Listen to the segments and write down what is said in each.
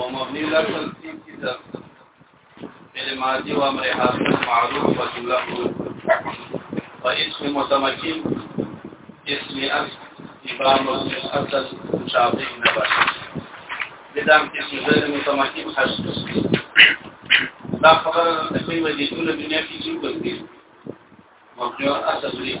ومبني لا تلقيم کی در فعل ماضی و امر حاصل معروف و جمله و اسم متمکن اسم اصل ابام اصل مشابه نبر بدام اسم غیر متمکن حشد دا خبره د کومې وجې ټول دنیا کې چې وګورئ مبني اصل لري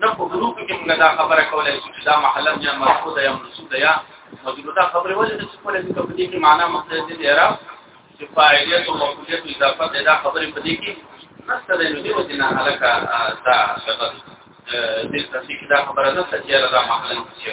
نه په ګروپ کې موږ دا خبره کولای شو چې دا محله یا مرفوضه یا منصوبه یا مجروده خبره ولې نه کولای شو په دې کې معنا مقصد دې دی را چې فاعلیت او مفعولیت اضافه دې دا خبره په دې کې نشته دې نو دې وجه نه هلکه دا شغل دې تفصیل دا خبره نه ستیا دا محله شي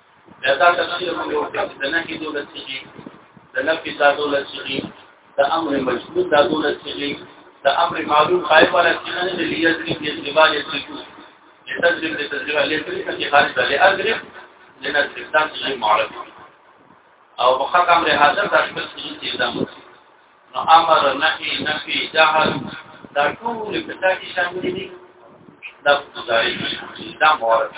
دا تفسیر موږ یو کړ د نهي دولت سیږي د نفي دا دولت سیږي د امر مجبور دا دولت سیږي د امر معلوم خایف ولا سیږي نه لیت کې د اتباع سیږي لتجرب لتجرب لتجرب کې خارج ده لأجرب لنجرب دا سیږي معلوم او بخاک امر حاضر دا شپږ سیږي چې دا مو نو امر نهي نفي جهل دا ټول په تاسو شامل دي دا مضارع دا مورث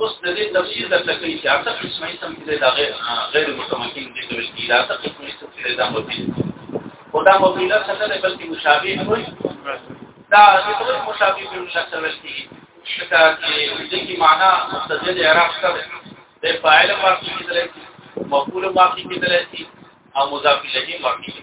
اوس د دې تفسیر د تکي چې اته قسمه اسم کې دا غیر غیر متمکن دي چې ویل کیږي اته قسمه اسم کې دا مبدل او دا مبدل څه نه دی بلکې مشابه وي دا چې ټول مشابه په مشابه ویل کیږي شکا کې د کی معنا مستجد اعراب سره د فاعل مارکی کې دلته مفعول مارکی کې دلته او مضاف الیه مارکی کې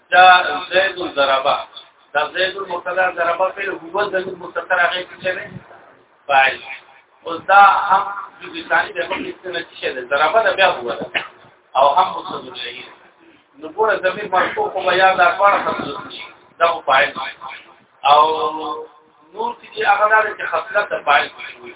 دا زید الضربه دا زید المبتدا ضربه په هو د مستتر هغه کې نه فاعل او دا هم د ثاني د مخکې نه چې ده ضربه دا بیا هو ده او هم مستتر لري نو ګوره زمير مرفوع خو بیا دا کار خپل شي دا فاعل او نور چې هغه د خپلت فاعل شي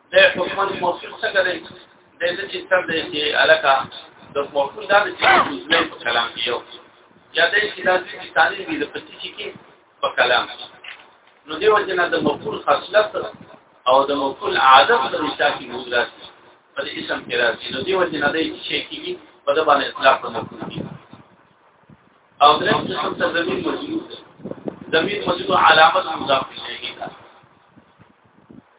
د حکومت موصول څنګه دی د دې چې تر دې کې علاقه د موصول دا د جزمه په کلام کې یو یا د چې دا چې ثاني دي د پتی چې کې په کلام نو دیو جنا د موصول خاصلت او د موصول عادت د رشتہ کې موجود راځي په اسم کې راځي نو دیو جنا د چې کې په د باندې اطلاق د موصول کې او درې قسم ته زمين موجود زمين موجود علامت مضاف الیه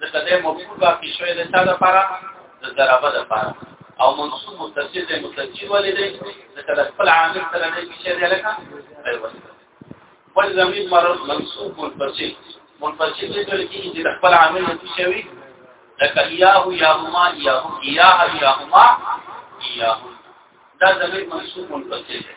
ځکه د مفعول واقع شوی د څه لپاره د ضربه لپاره او منصوب متصل دی متصل ولې دی ځکه د خپل عامل سره نه کیږي دی لکه ول زمين مرض منصوب منفصل منفصل دی تل کیږي چې د خپل عامل نه شوی لکه یاه یاهما یاه یاه یاهما یاه دا زمين منصوب منفصل دی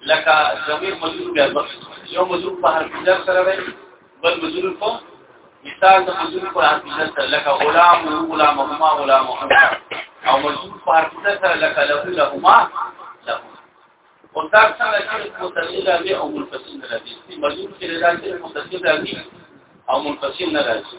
لکه ضمیر مجرور بیا بخش یو مجرور په حرف جر سره وي بل مجرور په مثال د مجرور په حرف جر سره لکه غلام غلام هما غلام او مجرور په حرف جر سره لکه له لهما له او دا څنګه چې متصل دی او منفصل نه دی مجرور کې راځي متصل دی او منفصل نه راځي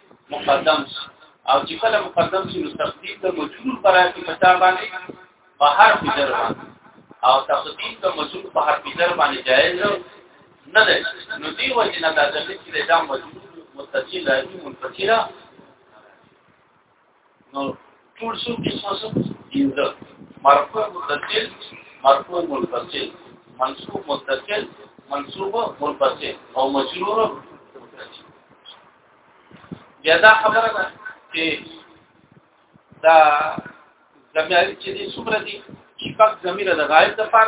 مقدم شي او چې کله مقدم شي نو تقدیم د مجرور پر راځي په تا باندې په هر فجر باندې او تقدیم د مجرور په هر فجر باندې جایز نه ده نو دی وجه نه د دې چې دا مجرور متصل راځي منفصله نو ټول څو قسمه څه پنځه مرفوع متصل مرفوع منفصل منصوب متصل منصوب منفصل او مجرور متصل بیا دا خبره ده چې دا زمیری چې دې څومره دي شپږ زمیره د غایب د فار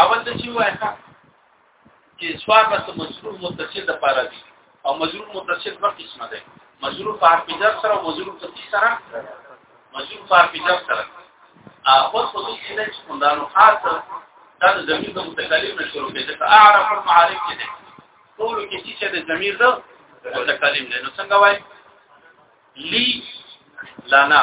اول ته چې وایي چې سوار بس مجرور متصل د پاره دي او مجرور متصل په قسمه ده مجرور په حرف جر سره او مجرور په تی سره مجرور په حرف جر سره اول خو دې چې نه څومره خاصه دا د زمير د متکلم نه شروع کېږي ته اعرف المعارف کې ده ټول کې چې د زمير د متکلم نه نو څنګه وای لي لنا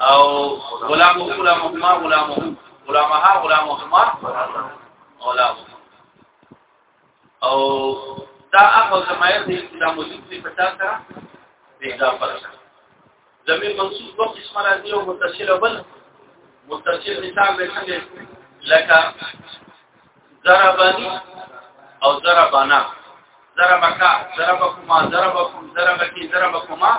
او غلام غلام ما غلام غلام ها غلام ما غلام او دا هغه سمایه دې چې دا موجود دی په تاسو سره پیدا پرځه زمين منصوب وقت اسم راځي او متصل بل متصل مثال به څنګه لکه ضربني او ضربنا ضربکا ضربکما ضربکم ضربکی ضربکما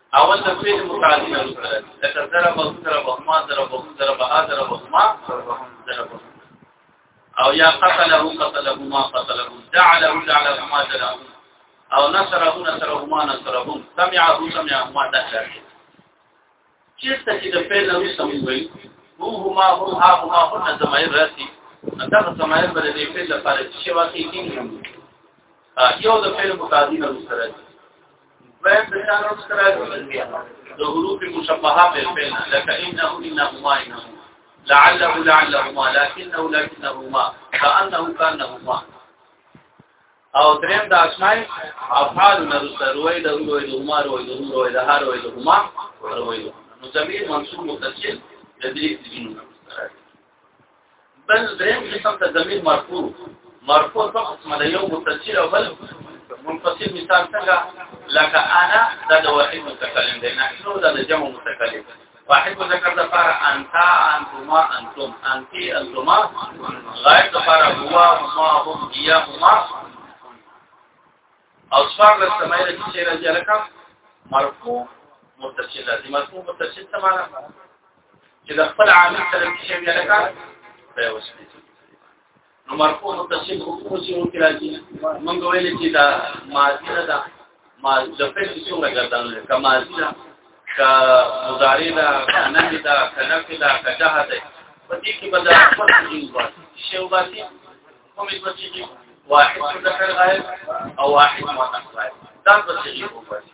اول د فعل متعدی نه سره د کثره په سره په ما سره په سره په سره په ما سره په او یا قتله قتله ما قتله جعله جعله ما جعله او نصره نصره ما نصره سمعه سمعه ما دهله چیرته چې د فعل نو سمې وي هو هما هو ها هما هو نه زمای راسي دا زمای بل دې فعل لپاره چې واقعي کیږي یو د فعل متعدی نه سره بین د شان او سره د حروف مشبهه په بین لکه انه انهما انه لعله لعلهما لكنه لكنهما كانه كانهما او دریم د اسماء افعال نرسته روي د روي د عمر روي د روي د هر روي د عمر روي نو زمير منصوب متصل د دې دینونو بل دریم قسم ته ضمیر مرفوع مرفوع په قسم له یو متصل او بل منفصل مثال څنګه لکه انا دا د واحد متکلم دی نه نو دا د جمع متکلم واحد مذکر د لپاره انت انتما انتم انتی انتما غائب د لپاره هو هما هم یا هما او څوار د سمایره چې راځي لکه مرفوع متصل لازم مرفوع متصل څه معنی چې د خپل عامل سره کې شي بیا لکه دا وسني نو مرکو نو تصحیح حکم چې وو کې راځي موږ ویل چې دا ماضی نه ده ما د فعل څنګه ګرځول کما ماضی ده ک مضارع ده کنه ده کنه ده کجه ده په دې کې بدل خپل دي واسي شی واسي کوم څه چې واحد ذکر غائب او واحد مؤنث غائب دا څه چې واسي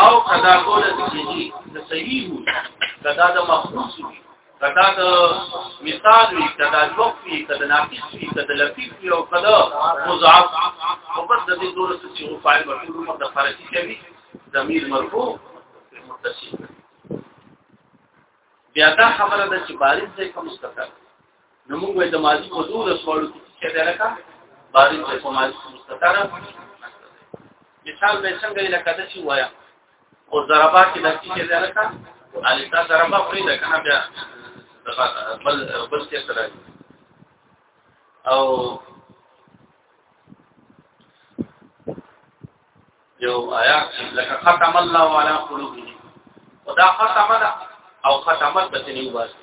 او کدا کول کیږي د صحیح وي کدا د مخصوص وي کدا د مثال وي کدا جوف وي کدا ناقص وي کدا لطیف وي او کدا مضاعف او بس د دې ټول څه چې فاعل مفعول مر د فرضي کوي ضمیر مرفوع متصل بیا دا خبره ده چې بارز دې کوم ستکړه نو موږ د ماضي په دوه سوالو کې چې دا لکه باري د کومال مستتره مثال به څنګه لکه د شي وایا او ضربا کې د چې دا لکه علي دا ضربا پرې ده کنه بیا بل بل څه سره او یو آیات لکه ختم الله علی قلوبهم ودا ختم او ختمت بتنی واسه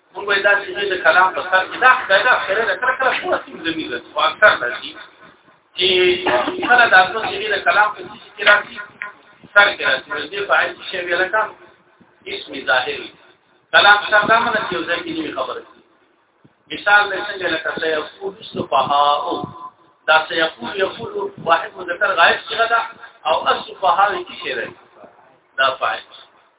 موږ به دا چې د کلام په سر کې دا خدای دا خیره ده کله کله ټول څه زمي ده او اکثر ده چې چې کله دا څه چې د کلام په سر کې راځي سر کې راځي نو دې په هیڅ شی ویل کم اسم ظاهر کلام سره دا معنی چې ځای کې نیمه خبره مثال دې څنګه لکه سې یقول سبحاء دا سې یقول یقول واحد مذکر غائب څنګه ده او اصل فهاوی کې شی ده دا فاعل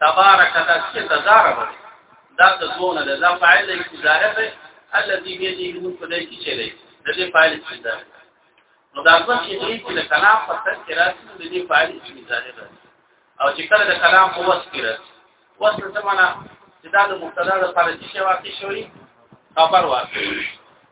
تبارک دا چې تزاره وي دا د دونه ده دا فاعل دی تزاره ده الذي بيده الملك دې کې چې دی د دې فاعل تزاره نو دا څه چې دې چې د کلام په سر کې راځي د دې فاعل تزاره ده او چې کله د کلام په وس کې راځي وس څه معنا چې دا د مبتدا لپاره چې واقع شوی خبر واقع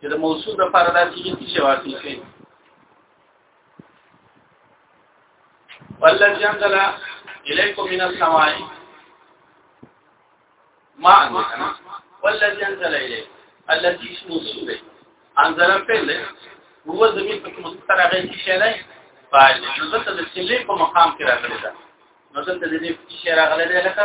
چې د موصول لپاره دا چې څه شي واقع شي والذي انزل اليكم من السماء ما والذي انزل اليكم الذي موصول انزل فعل هو زمين په مستتر هغه څه شي نه فاعل نو دلته د سلې په مقام کې راغلی دا نو دلته د دې څه شي راغلی دی لکه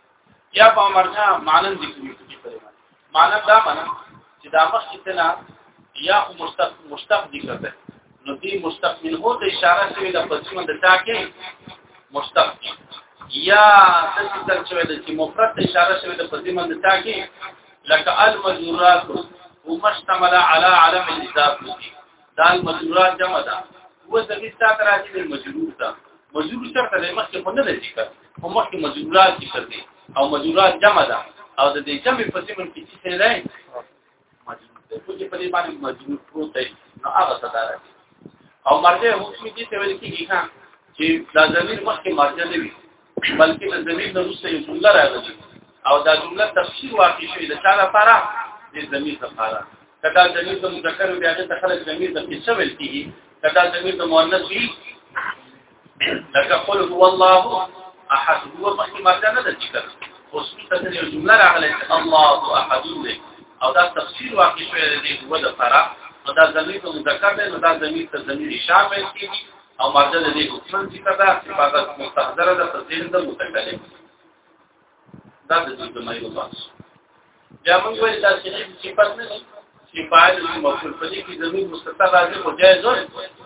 یا په مرجع مانن ذکر کیږي په دې معنی دا معنی چې دا مخ کتنا یا خو مشتق مشتق ذکر ده نو دې مشتق منه ته اشاره شوی د پسیم د تا کې مشتق یا د ذکر شوی د چې مفرد اشاره شوی د پسیم د تا کې لکه المجرات ومشتمل على علم الذات دا المجرات جمع ده هو ذکر ساتره چې مجرور ده مجرور سره د مخ کې خو نه ذکر په مخ کې مجرورات ذکر دي او مجرورات جمع ده او د دې جمع په سیمه کې څه نه دی مجرور دی خو چې په دې باندې مجرور پروت دی نو هغه څه ده او مرجع حکم دي څه ویل کېږي ها چې دا زمير مخ کې مرجع نه وي بلکې د زمير د روسه یو جمله راغلي او دا جمله تفسیر واقع شوی د چا لپاره د زمير لپاره کدا زمير د مذکر بیا د خلک زمير د څه ویل کېږي کدا زمير د مؤنث وي لکه قل هو الله احد هو مخکې مرجع نه ده ذکر اوس په تاسو یو جمله راغله چې الله احد دی او دا تفسیر واقع شوی دی هو د فرا او دا زمير ته مذکر دی نو دا زمير ته زمير شامل کیږي او مرجع د دې حکم ذکر ده چې فقط مستحضره ده تفسیر د متکلم دا د دې معنی په پاس بیا موږ وایو دا چې صفات نه صفات مفعول په دې کې زمير مستتر راځي خو جایز نه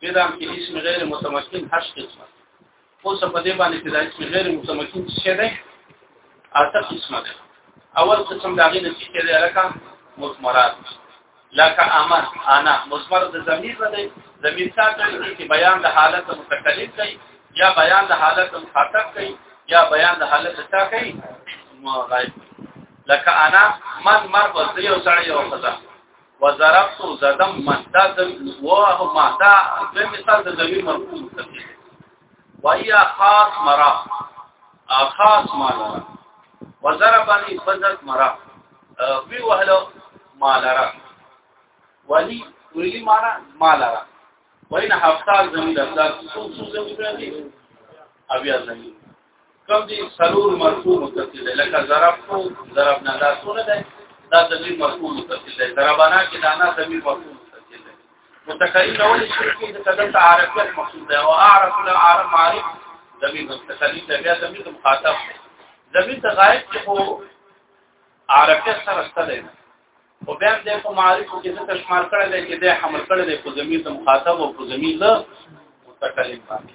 پیدام کې اسم غیر متمکن هشت قسمه اوس په دې باندې چې دا اسم غیر متمکن څه دی اته قسمه ده اول قسم دا غي نشي کېدای لکه مضمرات لکه امر انا مضمر د ضمیر نه دی ضمیر ساته دی چې بیان د حالت متکلم دی یا بیان د حالت مخاطب دی یا بیان د حالت تا کوي غایب لکه انا من مر وځي او سړی او خزه وزربت زدم مهدا وهو مهدا په مثال د ذوی مرکوز کوي وهي خاص مرا خاص مالا وزربني فزت مرا وی وهلو مالرا ولی ویلی مانا مالرا وین هفتار زمین دفتار سو سو زمین دفتار او یا زمین کوم دي سلور مرفوع متصل لکه ضرب کو ضرب نه دا څونه ده دا ضمیر مرفوع متصل ده ضربنا کې دا نه ضمیر مرفوع متصل ده متکلم اول شي کې د قدم تعارفیت مقصود ده او اعرف لا اعرف معرف ضمیر متکلم ده بیا ضمیر مخاطب ضمیر ته غایب کې هو عرفیت سره ستل او بیا د په معرف کې د تشمار کړل کې د حمل کړل په ضمیر مخاطب او په ضمیر متکلم باندې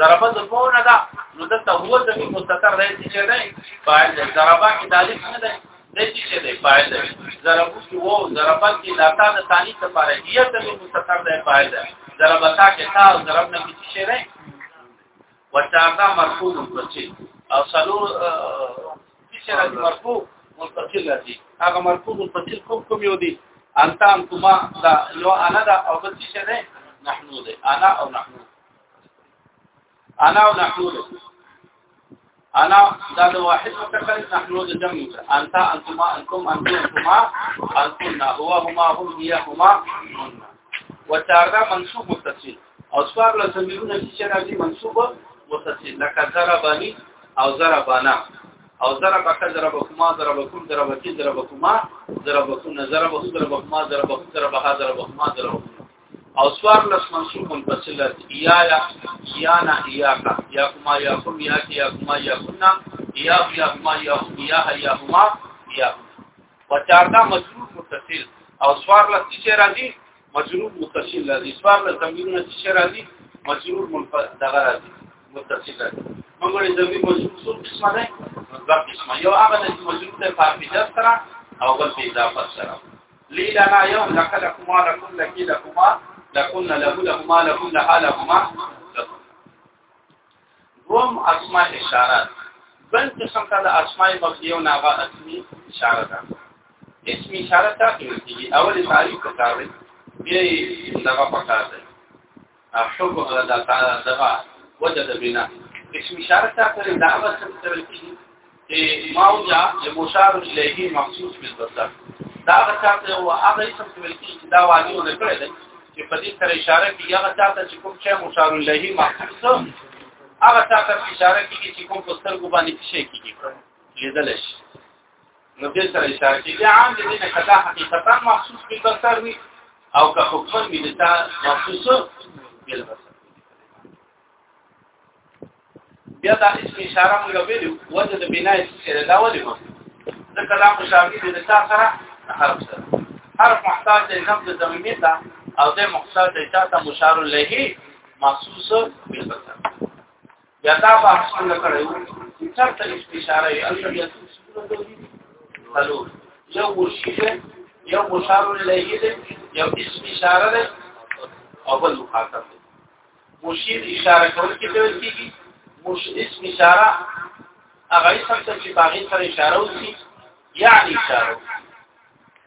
ضربه د فونه ده نو د هو د مستتر دی چې نه فاعل دی ضربه کې دالي نه ده د چې چې دی فاعل دی ضربه کې وو ضربه کې لاتا د ثاني لپاره هي د مستتر دی فاعل دی ضربه تا کې تا ضرب نه کې چې نه وتعدا مرفوع متصل او سلو چې راځي مرفوع متصل راځي هغه مرفوع متصل کوم کوم یو دی انت انتما دا لو انا دا او بل چې نه نحنو دی انا او نحنو انا او نحنو انا دا د واحد متکلم نحنو د جمع انت انتما انکم انتم انتما انتن هو هما هم هي هما وتاردا منصوب متصل او سوار له زميرونه چې راځي منصوب متصل لکه ضربانی او ضربانا او ضرب اکا ضرب کما ضرب کم ضرب کی ضرب کما ضرب کن ضرب ضرب کما ضرب ضرب ها ضرب کما ضرب او سوار لس منصوب منفصل یا یا یا نا یا کا یا کما یا کوم یا کی یا کما یا کنا یا یا کما یا یا یا هما یا وچارتا مجرور متصل او سوار لس چې راځي مجرور متصل راځي سوار لس زميرونه چې راځي مجرور منفصل دغه راځي متصل راځي موږ یې زمير مجرور څو قسمه ده دوه قسمه یو هغه چې مجرور ده په اضافه سره او بل په اضافه سره لیلنا یوم لک لکما لکن لکی لکما لکن له لهما لکن لها لهما دوم اسماء اشارات بل قسم ته د اسماء مبنیو ناغه اسمی اشاره ده اسمی اشاره ته کیږي اول تعریف پکار دی بیا دغه پکار دی احب الله تعالی دغه وجد بنا اسم اشاره ته پر دا وسم تر کی چې ماوجا د مشار الیه مخصوص بالبصر دا غته او هغه اسم تر کی چې دا واجب نه کړی دی چې په دې سره اشاره کی هغه چاته چې کوم چې مشار الیه مخصوص هغه چاته اشاره کی چې کوم په سترګو باندې شي کیږي لیدل شي نو دې سره اشاره کیږي عام دې نه کدا حقیقتا محسوس به بصر وي او که حکما به دې تا محسوس بل بصر بیا دا اسم اشاره موږ ویلو وجه د بنای سره دا ولې مو دا کلام مشابه دې تا سره حرف سره حرف محتاج دې نفس زمینه تا او دې مقصد دې تا مشار له محسوس بل بصر یا دا په افسان کړه یو چې چرته استشاره یې الله بیا څلو یو مرشد یو مشار الیه دی یو اسم اشاره دی او بل مخاطب دی مرشد اشاره کول کې ته کیږي مرشد اسم اشاره هغه اسم ته چې باغې سره اشاره وسی یعنی اشاره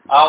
او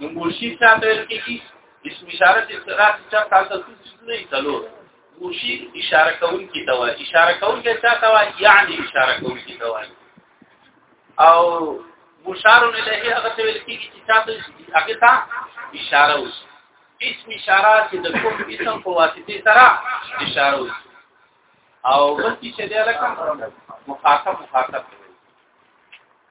نو مرشي څه ویل کیږي اسم اشاره چې صدا چې تاسو څه نه تلو مرشي اشاره کول کی دوا اشاره کول کې څه دوا یعنی اشاره کول کی دوا او مشار الیه هغه څه ویل کیږي چې تاسو هغه ته اشاره وس اسم اشاره چې د کوم اسم په واسطه سره اشاره وس او بس چې دی لکه مخاطب مخاطب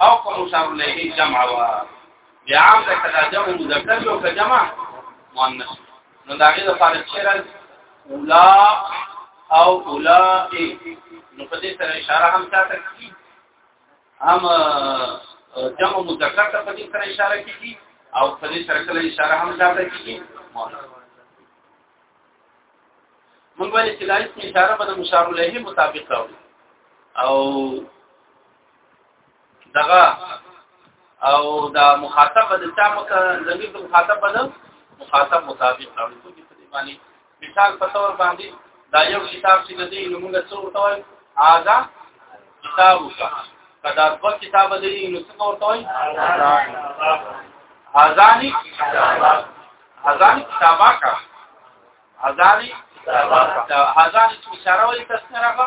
او کوم مشار الیه جمع وا بیا عام ده کدا جمع مذکر یو که جمع مؤنث نو دا غي د فارق شرل اولا او اولائے نو په دې سره اشاره هم ساته کی هم جمع مذکر ته په دې سره اشاره کیږي او په دې سره کله اشاره هم ساته کیږي موږ ولې چې لایس اشاره په مشار له مطابق او دغه او دا مخاطب د چا مکه زمير د مخاطب ده مخاطب مطابق راوړي کوي په دې باندې مثال په تور باندې دا یو کتاب چې د دې نمونه څو ورته وایي آزا کتاب وکړه کدا دوه کتاب دې نو څه ورته وایي هزانی هزانی کتابا کا هزانی کتابا کا هزانی چې اشاره وایي تاسو راغله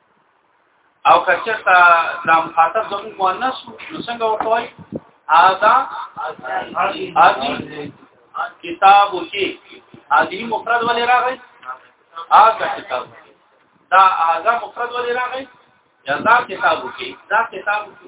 او کچه تا دا مخاطب زموږ مؤنث نو څنګه ورته وای هاذا هاذي کتاب کې هاذي مفرد ولې راغی هاذا کتاب دا هاذا مفرد ولې راغی یا دا کتاب کې دا کتاب کې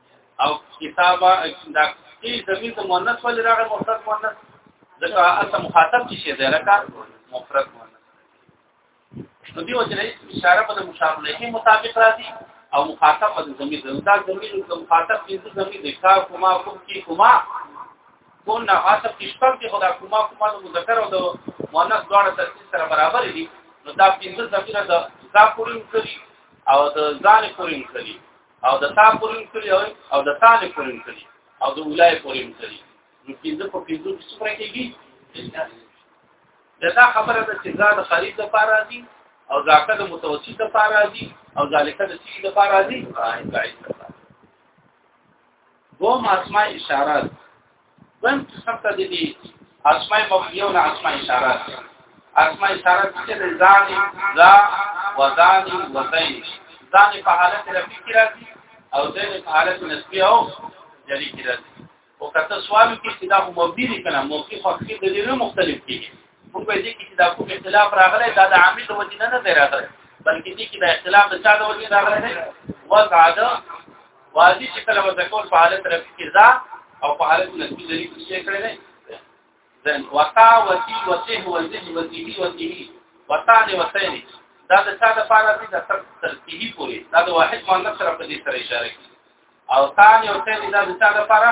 او کتابه دا کی زمين ته مؤنث ول راغی مفرد مؤنث ځکه اصل مخاطب کی شي ځکه مفرد مؤنث نو دی وجه اشاره په مشار له مطابق راځي او مخاطب په زمين دا زمين د مخاطب کی زمين د کا کوما کوم کی کوما کون نه عاطف کشتر کې خدا کومه کومه د مذکر او د مؤنث دواړه ترتیب سره برابر دي نو دا پنځه ضمیر د ذا پورې کړی او د ځان پورې کړی او د تا پورې کړی او د تا نه پورې کړی او د اولای پورې کړی نو پنځه په پنځه کې څومره کېږي دا خبره ده چې زاد خرید لپاره دي او زکات متوسط لپاره دي او ذالک د سی لپاره دي دوه اسماء اشارات دویم قسم ته د دې اسماء مبنیه او اسماء اشاره اسماء اشاره چې د ځان ذا وزان وزین ځان په حالت رفی کې راځي او ځین په حالت نسبی او جلی کې راځي او کته سوال کې چې دا مبنی نه کنه مبنی خو کې د دې مختلف کېږي موږ به دې کې دا کوم اختلاف راغلی دا د عامل د وجې نه نه راغلی بلکې دې کې دا اختلاف د چا د وجې راغلی نه وضع ده واضح چې کله مذکور په حالت رفع کې ذا او په حالت نسبی ذلیل کې شي کړی دی ځن وقا وتی وته وزن وتی وتی وتا دی وته دی دا د څه د پاره دي د ترتیبي پوری دا د واحد مؤنث سره په دې سره اشاره کوي او ثاني او ثاني دا د څه د پاره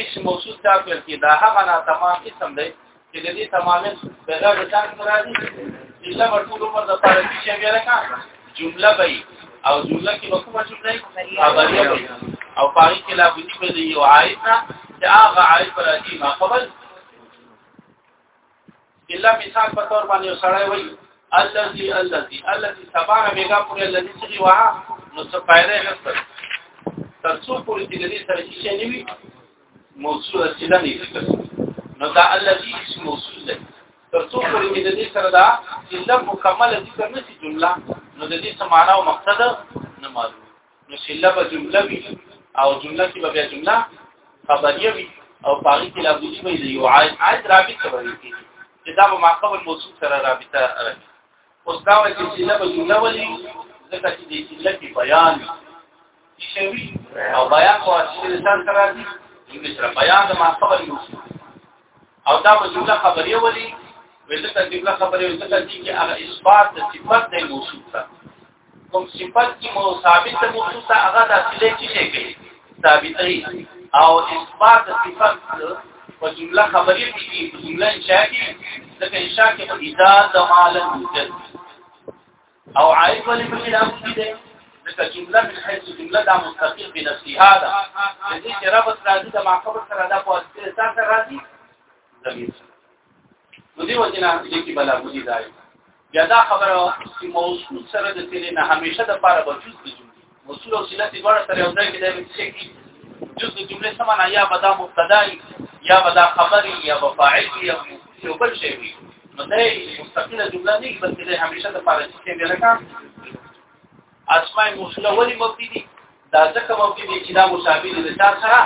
اسم موصول دا ویل کې دا هغه نه تمام اسم دی چې د دې تمامه بغیر د ځان مرادي الا ټول عمر د پاره کې شی ویل کا جمله به او جمله کې کومه جمله خبريه وي او پای کې لا بوتي به یو عائد نه چې هغه عائد پر دې ما قبل الا مثال په تور باندې سړی وای الذي الذي الذي سبا بیگا پر الذي چې وا نو څه پایره نشته تر څو پورې چې دې سره شي نه وي موصول سیده نه ذکر نو دا الذي اسم موصول دی تر څو پورې چې دې سره دا سیده مکمل ذکر نه شي جمله نو د دې سمانا او مقصد نه معلوم نو سله به جمله وي او جمله کې به جمله خبریه وي او پاغي کې لا بوجي وي یو عاید عاید رابطه وي چې دا به ما قبل موصوف سره رابطه راځي اوس دا وایي چې سله به جمله ولي ځکه چې د سله کې بیان شوی او بیان په واسطه لسان سره راځي جمله سره بیان د ما قبل موصوف او دا به جمله خبریه ولي ولته جمله خبریه ولته چې هغه اثبات د صفات د موصوف سره کوم صفت کی مو ثابت د موصوف ته هغه د اصله چی شي کوي ثابتي او اثبات صفت په جمله خبرې کې په جمله انشاء کې ځکه انشاء کې په اذا زمال موجد او عائد ولې په کلام کې ده ځکه جمله من حيث جمله دا مستقل بنفسها ده دې چې رب راځي د معقبه سره دا په اساس راځي زمير نو دې وجنه دې کې بلا بودی ځای یا دا خبره چې موصول سره د تل نه همیشه د پاره وجود دي موصول او صله دواړه سره یو ځای کې د څه کې جز د جمله سمانا یا بدا مبتدای یا بدا خبری یا فاعل یا یو بل شی وي نو دا مستقله جمله نه بلکې د همیشه د پاره چې دی لکه اسماء موصوله ولی مبتدی دي دا ځکه ممکن دي چې دا مشابه دي د چا سره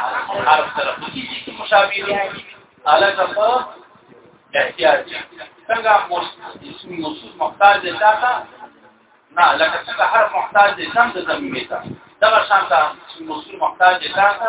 عرب سره کیږي چې مشابه دي علاوه په احتیاج څنګه اسم موصوف محتاج دي چا ته نه لکه څنګه هر محتاج دي سم د زمینه ته دا شانته اسم موصوف محتاج دي چا ته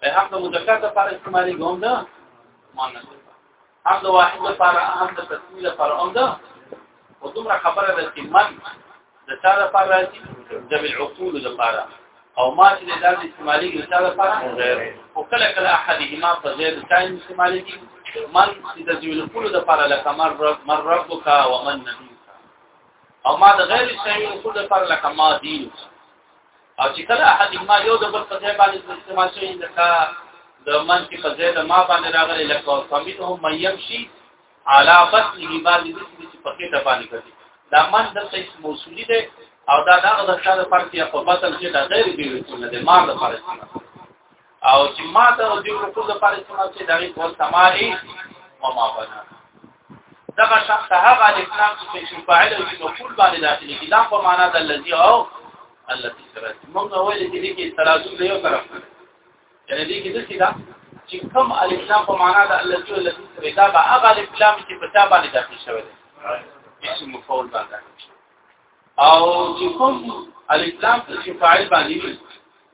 په هم د مذکر لپاره استعمالي ګوم ده مؤنث هم د واحد لپاره هم د تسمیه لپاره هم ده او دومره خبره ده چې من د چا لپاره راځي د بالعقول لپاره او ما چې د دې استعمالي د چا لپاره او کله کله احدهما په ځای د چا استعمالي دي من چې د ذویل کول لپاره لکه مر رب مر ربک او من نبی او ما د غیر شیء کول لپاره لکه ما دین او چې کله احد ما یو د بل په ځای باندې استعمال شي لکه د من کې په ځای د ما باندې راغلي لکه فمنهم من يمشي على بطنه باندې چې په کې ته باندې کوي دا من د څه موصولي ده او دا دغه د شاده پرتیا په بطن کې د غیر بیوتونه ده ما د پرتیا او چې ما ته د دې رکوع لپاره چې ما چې دغه په سماري او ما بنا دغه شخص هغه الاسلام چې چې فاعل او چې مفعول باندې داخل دي دا په معنا د الذي او التي سره موږ ویل چې دې کې تلازم دی یو طرف یعنی دې کې د څه دا چې کوم الاسلام په معنا د الذي او التي سره دا به هغه الاسلام چې په تابع باندې داخل شوی دی اسم مفعول باندې او چې کوم الاسلام چې فاعل باندې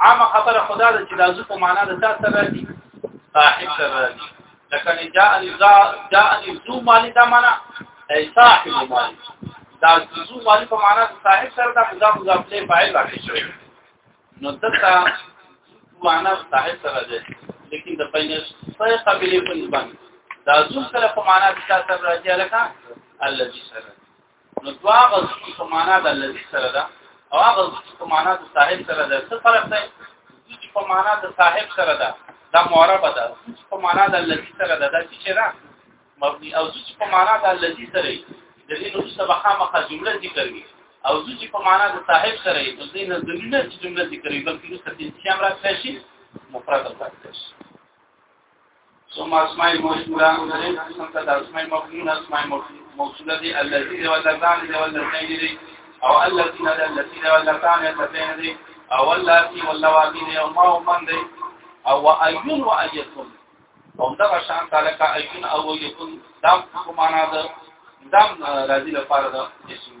عامه خبره خدا ده چې د ازو په معنا د تاسو سره دي صاحب سره دي لکه نه جاء الزا جاء الزو مالی دا معنا ای صاحب مالی دا زو مالی په معنا د صاحب سره دا مضاف مضاف له فاعل راځي شوی نو دتا معنا صاحب سره ده لیکن د بین صای قبیله په نسبت دا زو سره په معنا د تاسو سره راځي لکه الذي سره نو دوا غزو په معنا د لذي سره ده او هغه چې په معنا د صاحب سره ده څه فرق دی چې په معنا د صاحب سره ده دا معربه ده چې په معنا د لذي سره ده دا چې را مبني او چې په معنا د لذي سره د دې نو څه بخا مخه جمله ذکر وي او چې په معنا د صاحب سره د دې نه ضروري چې جمله ذکر وي بلکې د ستې چې امر راشي مفرد راځي ثم اسماء موصوله غني قسم ته اسماء مفعول اسماء موصوله دي الذي دي واللتان دي واللتين دي او الذين دي التي دي واللتان اللتين دي او اللاتي واللواتي دي او ما ومن دي او وايون وايتون هم دا شان تعلق ايون او يكون دام معنا ده دام راضي لپاره ده اسم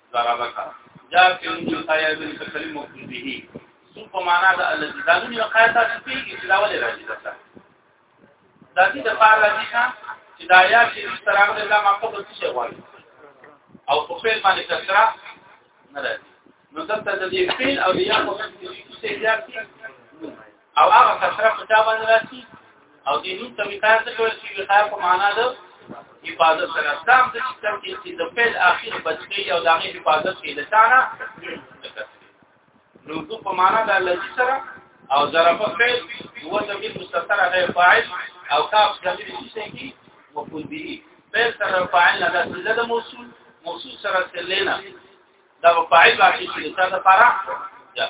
ضربک جا کلمه قایل په کلمه کې به سو په معنا د الذي دا نوم یو قایل تاسو پیږي چې دا ولې راځي دا د دې د پاره راځي چې دا یا چې سره د الله مقصد څه شي وایي او په فعل باندې کثرت نه راځي نو دلته د دې فعل او یا په څه کې او هغه کثرت په چا باندې راشي او دې نو ته وکړ څه کول شي وکړ په معنا ده حفاظت سره اسلام د سیستم کې چې د پیل اخیر بچي او د هغه حفاظت کې لټانه نو د په معنا د الله سره او ظرف فعل هو د دې مستتر غیر فاعل او کاف د دې څه کې مفعول به فعل سره فاعل نه د سله د موصول موصول سره سلینا دا فاعل باقي چې دا لپاره جاء